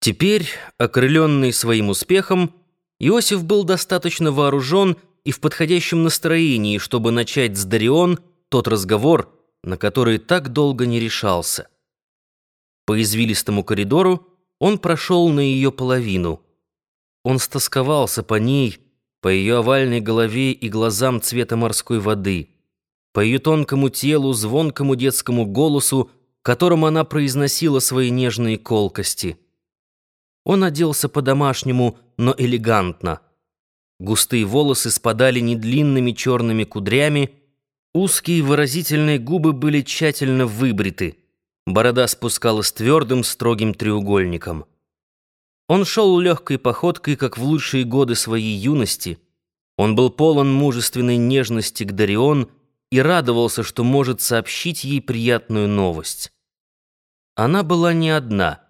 Теперь, окрыленный своим успехом, Иосиф был достаточно вооружен и в подходящем настроении, чтобы начать с Дарион тот разговор, на который так долго не решался. По извилистому коридору он прошел на ее половину. Он стосковался по ней, по ее овальной голове и глазам цвета морской воды, по ее тонкому телу, звонкому детскому голосу, которым она произносила свои нежные колкости. Он оделся по-домашнему, но элегантно. Густые волосы спадали недлинными черными кудрями, узкие выразительные губы были тщательно выбриты, борода спускалась твердым строгим треугольником. Он шел легкой походкой, как в лучшие годы своей юности. Он был полон мужественной нежности к Дарион и радовался, что может сообщить ей приятную новость. Она была не одна —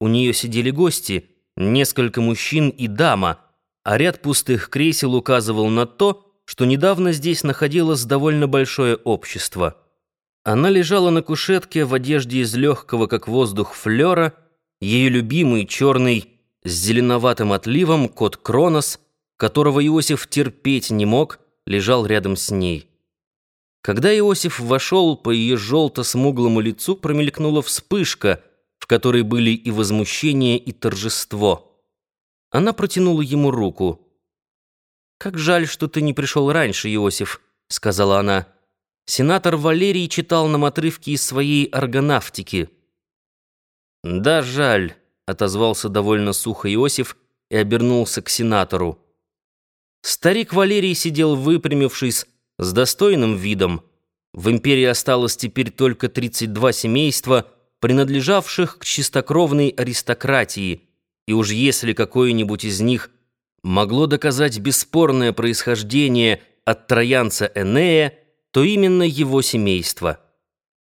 у нее сидели гости, несколько мужчин и дама, а ряд пустых кресел указывал на то, что недавно здесь находилось довольно большое общество. Она лежала на кушетке в одежде из легкого, как воздух, флера, ее любимый черный с зеленоватым отливом кот Кронос, которого Иосиф терпеть не мог, лежал рядом с ней. Когда Иосиф вошел, по ее желто-смуглому лицу промелькнула вспышка — в которой были и возмущение, и торжество. Она протянула ему руку. «Как жаль, что ты не пришел раньше, Иосиф», — сказала она. Сенатор Валерий читал нам отрывки из своей органавтики. «Да, жаль», — отозвался довольно сухо Иосиф и обернулся к сенатору. Старик Валерий сидел выпрямившись, с достойным видом. В империи осталось теперь только 32 семейства — принадлежавших к чистокровной аристократии, и уж если какое-нибудь из них могло доказать бесспорное происхождение от троянца Энея, то именно его семейство.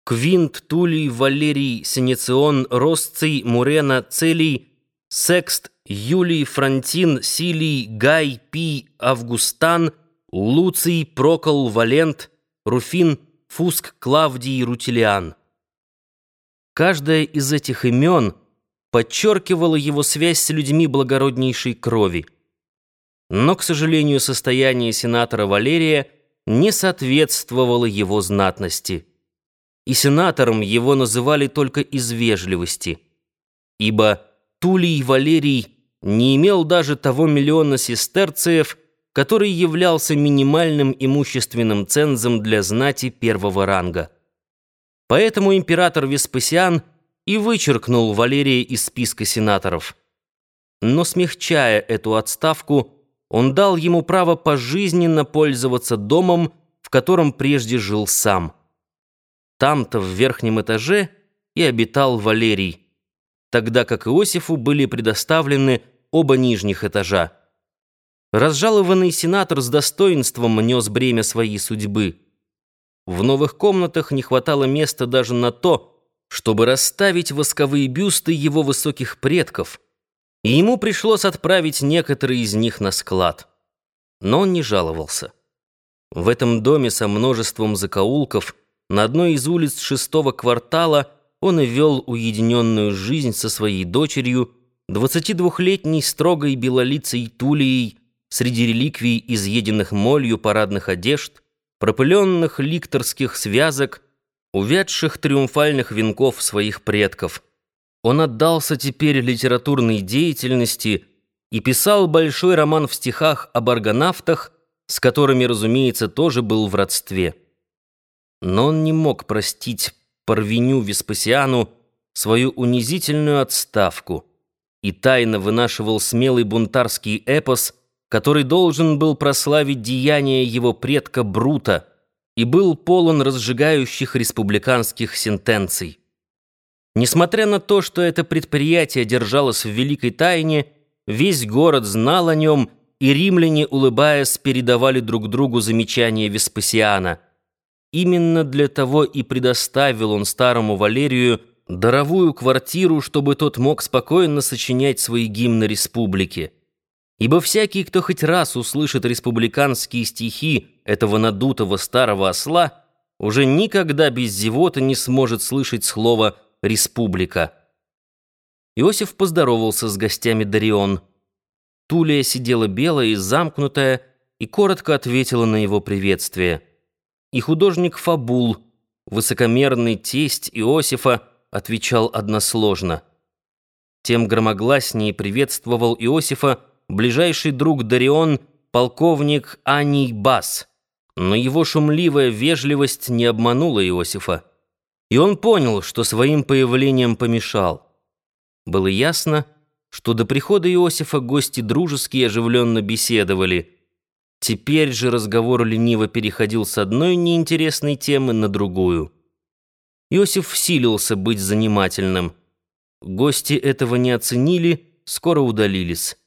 Квинт, Тулий, Валерий, Синецион, Росций, Мурена, Целий, Секст, Юлий, Франтин, Силий, Гай, Пи, Августан, Луций, Прокол, Валент, Руфин, Фуск, Клавдий, Рутилиан. Каждое из этих имен подчеркивало его связь с людьми благороднейшей крови. Но, к сожалению, состояние сенатора Валерия не соответствовало его знатности. И сенатором его называли только из вежливости, ибо Тулий Валерий не имел даже того миллиона сестерциев, который являлся минимальным имущественным цензом для знати первого ранга. Поэтому император Веспасиан и вычеркнул Валерия из списка сенаторов. Но смягчая эту отставку, он дал ему право пожизненно пользоваться домом, в котором прежде жил сам. Там-то, в верхнем этаже, и обитал Валерий, тогда как Иосифу были предоставлены оба нижних этажа. Разжалованный сенатор с достоинством нес бремя своей судьбы – в новых комнатах не хватало места даже на то, чтобы расставить восковые бюсты его высоких предков, и ему пришлось отправить некоторые из них на склад. Но он не жаловался. В этом доме со множеством закоулков на одной из улиц шестого квартала он и вел уединенную жизнь со своей дочерью, 22-летней строгой белолицей Тулией, среди реликвий, изъеденных молью парадных одежд — пропыленных ликторских связок, увядших триумфальных венков своих предков. Он отдался теперь литературной деятельности и писал большой роман в стихах об аргонавтах, с которыми, разумеется, тоже был в родстве. Но он не мог простить Парвеню Веспасиану свою унизительную отставку и тайно вынашивал смелый бунтарский эпос – который должен был прославить деяния его предка Брута и был полон разжигающих республиканских сентенций. Несмотря на то, что это предприятие держалось в великой тайне, весь город знал о нем, и римляне, улыбаясь, передавали друг другу замечания Веспасиана. Именно для того и предоставил он старому Валерию даровую квартиру, чтобы тот мог спокойно сочинять свои гимны республики. Ибо всякий, кто хоть раз услышит республиканские стихи этого надутого старого осла, уже никогда без зевоты не сможет слышать слово «республика». Иосиф поздоровался с гостями Дарион. Тулия сидела белая и замкнутая, и коротко ответила на его приветствие. И художник Фабул, высокомерный тесть Иосифа, отвечал односложно. Тем громогласнее приветствовал Иосифа ближайший друг Дарион, полковник Аний Бас. Но его шумливая вежливость не обманула Иосифа. И он понял, что своим появлением помешал. Было ясно, что до прихода Иосифа гости дружески и оживленно беседовали. Теперь же разговор лениво переходил с одной неинтересной темы на другую. Иосиф силился быть занимательным. Гости этого не оценили, скоро удалились.